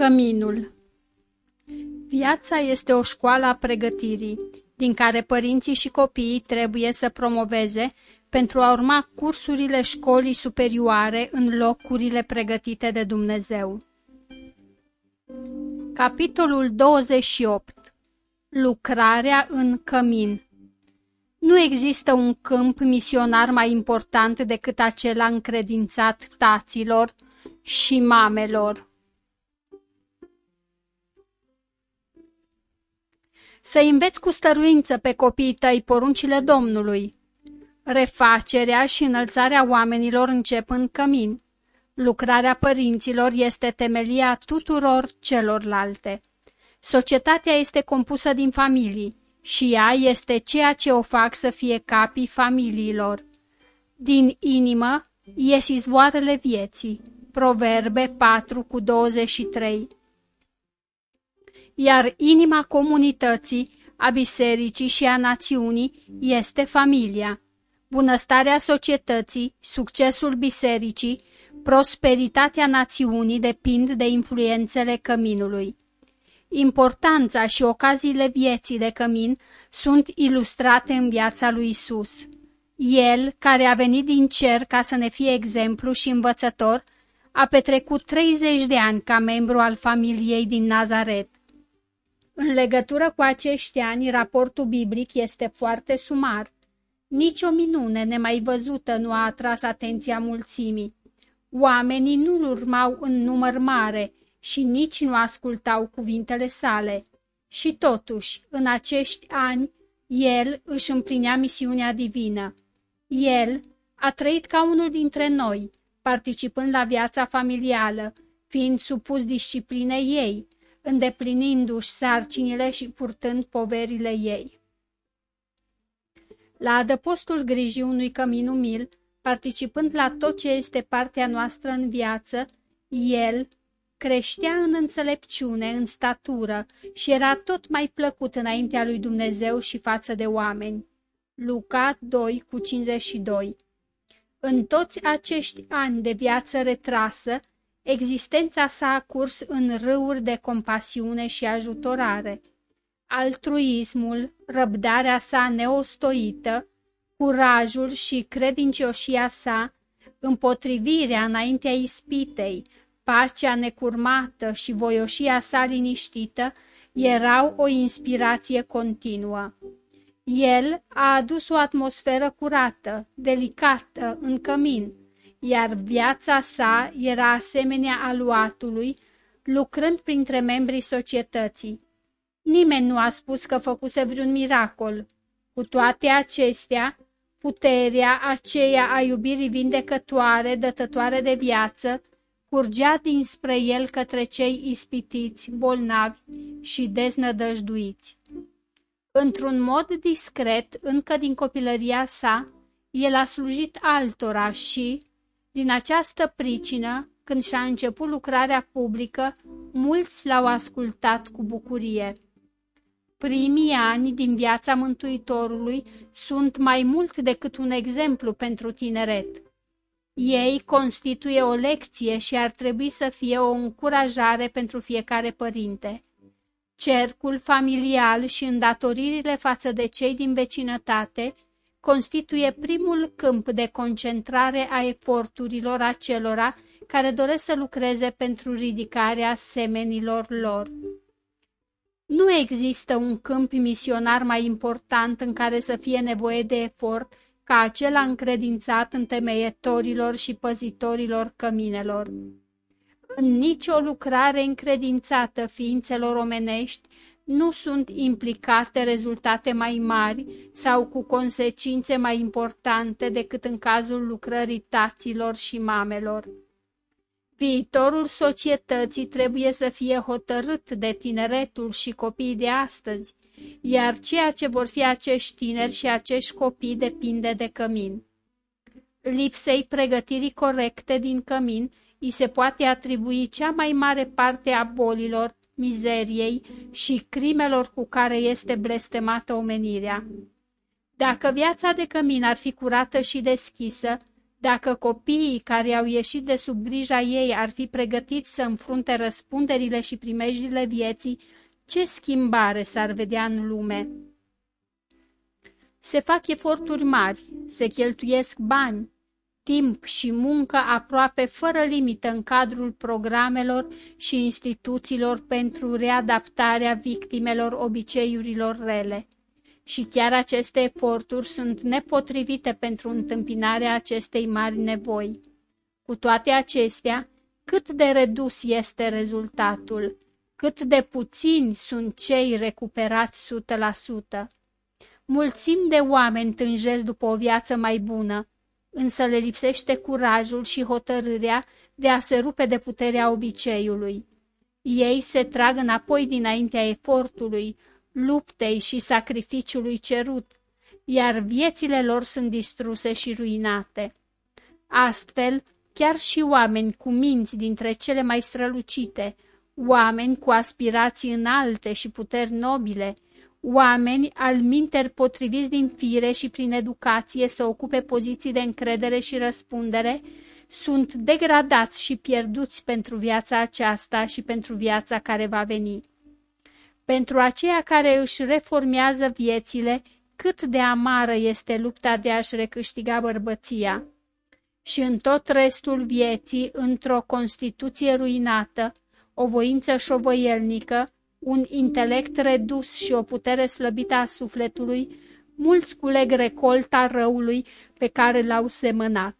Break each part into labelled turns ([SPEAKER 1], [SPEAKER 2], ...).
[SPEAKER 1] Căminul Viața este o școală a pregătirii, din care părinții și copiii trebuie să promoveze pentru a urma cursurile școlii superioare în locurile pregătite de Dumnezeu. Capitolul 28 Lucrarea în cămin Nu există un câmp misionar mai important decât acela încredințat taților și mamelor. Să înveți cu stăruință pe copiii tăi poruncile Domnului. Refacerea și înălțarea oamenilor încep în cămin. Lucrarea părinților este temelia tuturor celorlalte. Societatea este compusă din familii și ea este ceea ce o fac să fie capii familiilor. Din inimă ies izvoarele vieții. Proverbe 4 cu 23 Iar inima comunității, a bisericii și a națiunii este familia. Bunăstarea societății, succesul bisericii, prosperitatea națiunii depind de influențele căminului. Importanța și ocaziile vieții de cămin sunt ilustrate în viața lui Isus. El, care a venit din cer ca să ne fie exemplu și învățător, a petrecut 30 de ani ca membru al familiei din Nazaret. În legătură cu acești ani, raportul biblic este foarte sumar. Nici o minune nemai văzută nu a atras atenția mulțimii. Oamenii nu-l urmau în număr mare și nici nu ascultau cuvintele sale. Și totuși, în acești ani, el își împlinea misiunea divină. El a trăit ca unul dintre noi, participând la viața familială, fiind supus disciplinei ei, îndeplinindu-și sarcinile și purtând poverile ei. La adăpostul grijii unui cămin umil, participând la tot ce este partea noastră în viață, el creștea în înțelepciune, în statură și era tot mai plăcut înaintea lui Dumnezeu și față de oameni. Luca 2 cu 52 În toți acești ani de viață retrasă, existența sa a curs în râuri de compasiune și ajutorare. Altruismul, răbdarea sa neostoită, curajul și credincioșia sa, împotrivirea înaintea ispitei, pacea necurmată și voioșia sa liniștită erau o inspirație continuă. El a adus o atmosferă curată, delicată, în cămin, iar viața sa era asemenea aluatului, lucrând printre membrii societății. Nimeni nu a spus că făcuse vreun miracol. Cu toate acestea, puterea aceea a iubirii vindecătoare, dătătoare de viață, curgea dinspre el către cei ispitiți, bolnavi și deznădăjduiți. Într-un mod discret, încă din copilăria sa, el a slujit altora și, din această pricină, când și-a început lucrarea publică, mulți l-au ascultat cu bucurie. Primii ani din viața Mântuitorului sunt mai mult decât un exemplu pentru tineret. Ei constituie o lecție și ar trebui să fie o încurajare pentru fiecare părinte. Cercul familial și îndatoririle față de cei din vecinătate constituie primul câmp de concentrare a eforturilor acelora care doresc să lucreze pentru ridicarea semenilor lor. Nu există un câmp misionar mai important în care să fie nevoie de efort ca acela încredințat întemeietorilor și păzitorilor căminelor. În nicio lucrare încredințată ființelor omenești nu sunt implicate rezultate mai mari sau cu consecințe mai importante decât în cazul lucrării taților și mamelor. Viitorul societății trebuie să fie hotărât de tineretul și copiii de astăzi, iar ceea ce vor fi acești tineri și acești copii depinde de cămin. Lipsei pregătirii corecte din cămin îi se poate atribui cea mai mare parte a bolilor, mizeriei și crimelor cu care este blestemată omenirea. Dacă viața de cămin ar fi curată și deschisă, Dacă copiii care au ieșit de sub grija ei ar fi pregătiți să înfrunte răspunderile și primejdile vieții, ce schimbare s-ar vedea în lume? Se fac eforturi mari, se cheltuiesc bani, timp și muncă aproape fără limită în cadrul programelor și instituțiilor pentru readaptarea victimelor obiceiurilor rele. Și chiar aceste eforturi sunt nepotrivite pentru întâmpinarea acestei mari nevoi. Cu toate acestea, cât de redus este rezultatul, cât de puțini sunt cei recuperați 100%. Mulțimi de oameni tânjesc după o viață mai bună, însă le lipsește curajul și hotărârea de a se rupe de puterea obiceiului. Ei se trag înapoi dinaintea efortului, luptei și sacrificiului cerut, iar viețile lor sunt distruse și ruinate. Astfel, chiar și oameni cu minți dintre cele mai strălucite, oameni cu aspirații înalte și puteri nobile, oameni al minter potriviți din fire și prin educație să ocupe poziții de încredere și răspundere, sunt degradați și pierduți pentru viața aceasta și pentru viața care va veni. Pentru aceia care își reformează viețile, cât de amară este lupta de a-și recâștiga bărbăția. Și în tot restul vieții, într-o constituție ruinată, o voință șovăielnică, un intelect redus și o putere slăbită a sufletului, mulți culeg recolta răului pe care l-au semănat.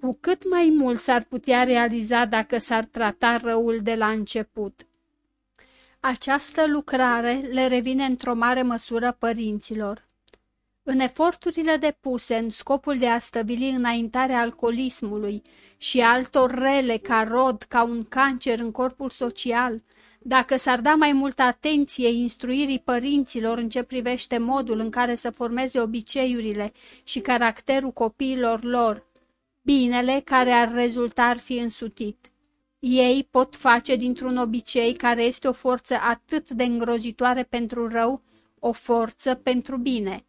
[SPEAKER 1] Cu cât mai mult s-ar putea realiza dacă s-ar trata răul de la început. Această lucrare le revine într-o mare măsură părinților. În eforturile depuse în scopul de a stăvili înaintarea alcoolismului și altor rele ca rod, ca un cancer în corpul social, dacă s-ar da mai multă atenție instruirii părinților în ce privește modul în care să formeze obiceiurile și caracterul copiilor lor, binele care ar rezulta ar fi însutit. Ei pot face dintr-un obicei care este o forță atât de îngrozitoare pentru rău, o forță pentru bine.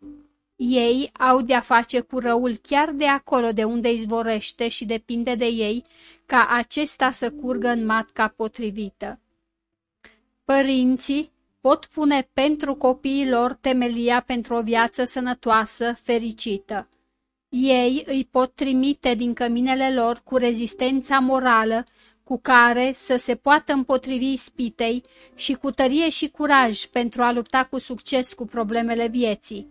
[SPEAKER 1] Ei au de-a face cu răul chiar de acolo de unde izvorește și depinde de ei ca acesta să curgă în matca potrivită. Părinții pot pune pentru copiii lor temelia pentru o viață sănătoasă, fericită. Ei îi pot trimite din căminele lor cu rezistența morală cu care să se poată împotrivi spitei și cu tărie și curaj pentru a lupta cu succes cu problemele vieții.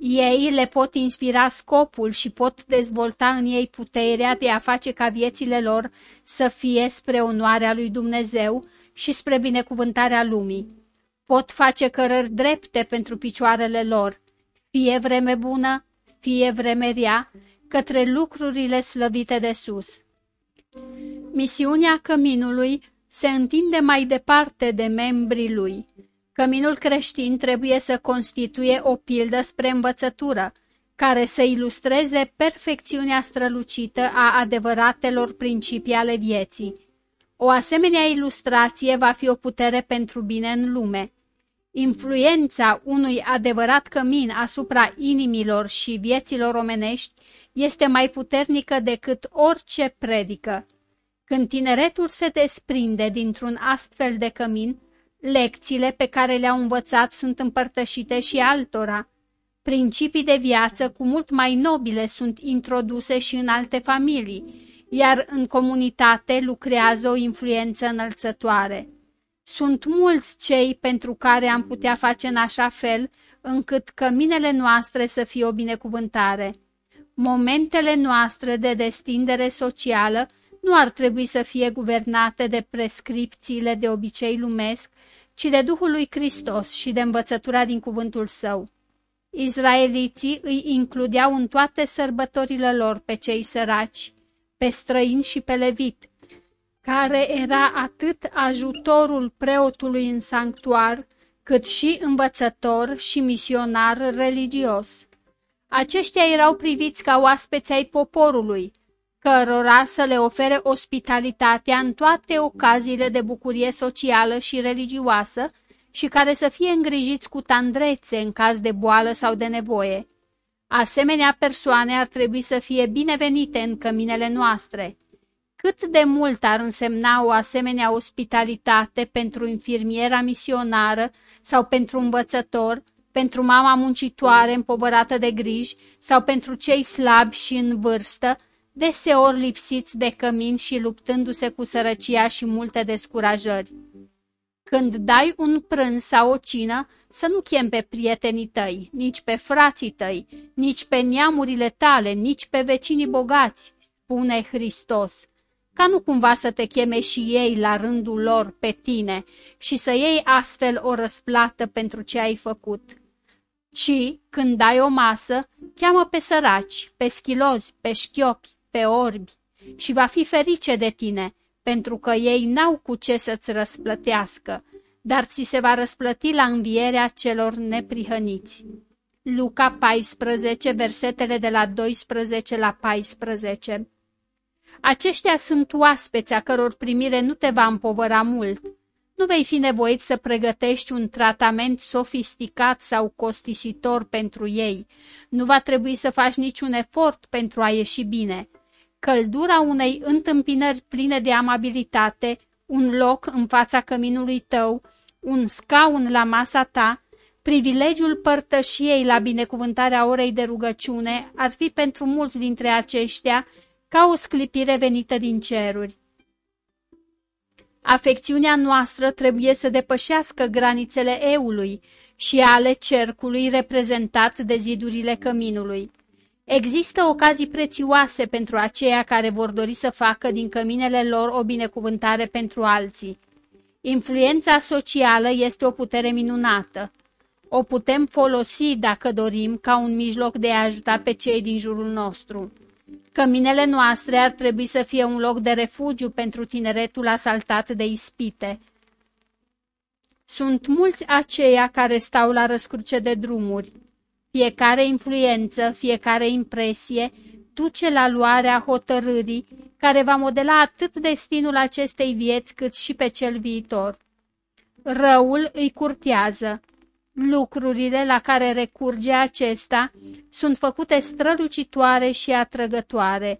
[SPEAKER 1] Ei le pot inspira scopul și pot dezvolta în ei puterea de a face ca viețile lor să fie spre onoarea lui Dumnezeu și spre binecuvântarea lumii. Pot face cărări drepte pentru picioarele lor, fie vreme bună, fie vreme rea, către lucrurile slăvite de sus. Misiunea căminului se întinde mai departe de membrii lui. Căminul creștin trebuie să constituie o pildă spre învățătură, care să ilustreze perfecțiunea strălucită a adevăratelor principii ale vieții. O asemenea ilustrație va fi o putere pentru bine în lume. Influența unui adevărat cămin asupra inimilor și vieților omenești este mai puternică decât orice predică. Când tineretul se desprinde dintr-un astfel de cămin, lecțiile pe care le-au învățat sunt împărtășite și altora. Principii de viață cu mult mai nobile sunt introduse și în alte familii, iar în comunitate lucrează o influență înălțătoare. Sunt mulți cei pentru care am putea face în așa fel încât căminele noastre să fie o binecuvântare. Momentele noastre de destindere socială nu ar trebui să fie guvernate de prescripțiile de obicei lumesc, ci de Duhul lui Hristos și de învățătura din cuvântul său. Izraeliții îi includeau în toate sărbătorile lor pe cei săraci, pe străini și pe levit, care era atât ajutorul preotului în sanctuar, cât și învățător și misionar religios. Aceștia erau priviți ca oaspeți ai poporului, cărora să le ofere ospitalitatea în toate ocaziile de bucurie socială și religioasă și care să fie îngrijiți cu tandrețe în caz de boală sau de nevoie. Asemenea persoane ar trebui să fie binevenite în căminele noastre. Cât de mult ar însemna o asemenea ospitalitate pentru infirmiera misionară sau pentru învățător, pentru mama muncitoare împovărată de griji sau pentru cei slabi și în vârstă, deseori lipsiți de cămin și luptându-se cu sărăcia și multe descurajări. Când dai un prânz sau o cină, să nu chem pe prietenii tăi, nici pe frații tăi, nici pe neamurile tale, nici pe vecinii bogați, spune Hristos, ca nu cumva să te cheme și ei la rândul lor pe tine și să iei astfel o răsplată pentru ce ai făcut. Ci, când dai o masă, cheamă pe săraci, pe schilozi, pe șchiopi, pe orbi și va fi ferice de tine, pentru că ei n-au cu ce să-ți răsplătească, dar ți se va răsplăti la învierea celor neprihăniți. Luca 14, versetele de la 12 la 14 Aceștia sunt oaspeți a căror primire nu te va împovăra mult. Nu vei fi nevoit să pregătești un tratament sofisticat sau costisitor pentru ei. Nu va trebui să faci niciun efort pentru a ieși bine căldura unei întâmpinări pline de amabilitate, un loc în fața căminului tău, un scaun la masa ta, privilegiul părtășiei la binecuvântarea orei de rugăciune ar fi pentru mulți dintre aceștia ca o sclipire venită din ceruri. Afecțiunea noastră trebuie să depășească granițele eului și ale cercului reprezentat de zidurile căminului. Există ocazii prețioase pentru aceia care vor dori să facă din căminele lor o binecuvântare pentru alții. Influența socială este o putere minunată. O putem folosi, dacă dorim, ca un mijloc de a ajuta pe cei din jurul nostru. Căminele noastre ar trebui să fie un loc de refugiu pentru tineretul asaltat de ispite. Sunt mulți aceia care stau la răscruce de drumuri, fiecare influență, fiecare impresie duce la luarea hotărârii care va modela atât destinul acestei vieți cât și pe cel viitor. Răul îi curtează. Lucrurile la care recurge acesta sunt făcute strălucitoare și atrăgătoare.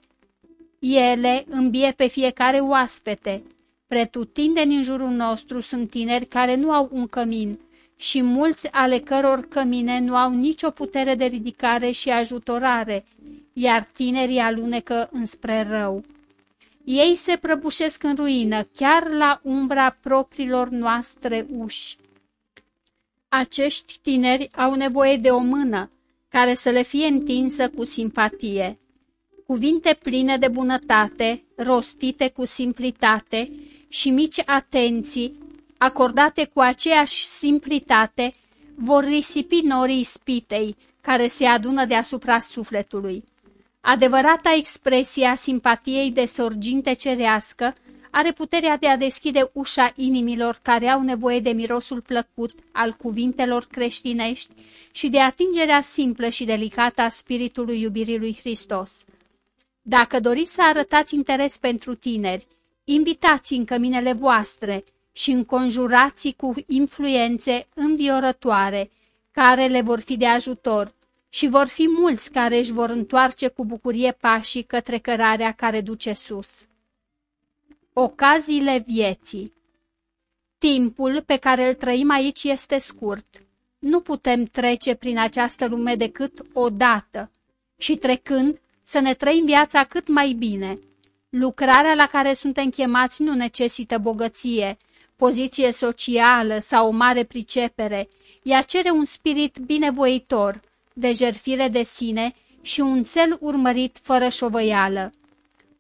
[SPEAKER 1] Ele îmbie pe fiecare oaspete. Pretutindeni în jurul nostru sunt tineri care nu au un cămin, și mulți ale căror cămine nu au nicio putere de ridicare și ajutorare, iar tinerii alunecă înspre rău. Ei se prăbușesc în ruină, chiar la umbra propriilor noastre uși. Acești tineri au nevoie de o mână care să le fie întinsă cu simpatie. Cuvinte pline de bunătate, rostite cu simplitate și mici atenții acordate cu aceeași simplitate, vor risipi norii spitei care se adună deasupra sufletului. Adevărata expresie a simpatiei de sorginte cerească are puterea de a deschide ușa inimilor care au nevoie de mirosul plăcut al cuvintelor creștinești și de atingerea simplă și delicată a spiritului iubirii lui Hristos. Dacă doriți să arătați interes pentru tineri, invitați în căminele voastre, și înconjurați cu influențe înviorătoare, care le vor fi de ajutor, și vor fi mulți care își vor întoarce cu bucurie pașii către cărarea care duce sus. Ocaziile vieții Timpul pe care îl trăim aici este scurt. Nu putem trece prin această lume decât o dată și trecând să ne trăim viața cât mai bine. Lucrarea la care suntem chemați nu necesită bogăție, poziție socială sau o mare pricepere, ea cere un spirit binevoitor, de jerfire de sine și un cel urmărit fără șovăială.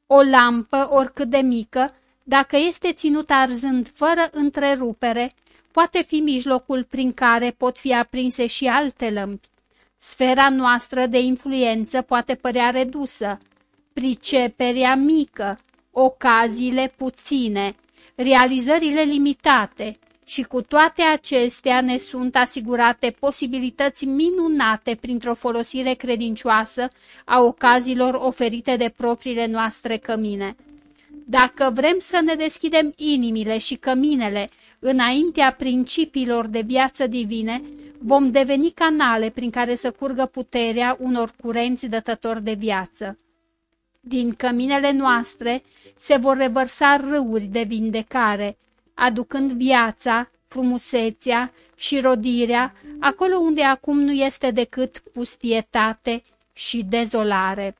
[SPEAKER 1] O lampă, oricât de mică, dacă este ținută arzând fără întrerupere, poate fi mijlocul prin care pot fi aprinse și alte lămpi. Sfera noastră de influență poate părea redusă, priceperea mică, ocaziile puține, realizările limitate și cu toate acestea ne sunt asigurate posibilități minunate printr-o folosire credincioasă a ocaziilor oferite de propriile noastre cămine. Dacă vrem să ne deschidem inimile și căminele înaintea principiilor de viață divine, vom deveni canale prin care să curgă puterea unor curenți dătători de viață. Din căminele noastre se vor revărsa râuri de vindecare, aducând viața, frumusețea și rodirea acolo unde acum nu este decât pustietate și dezolare.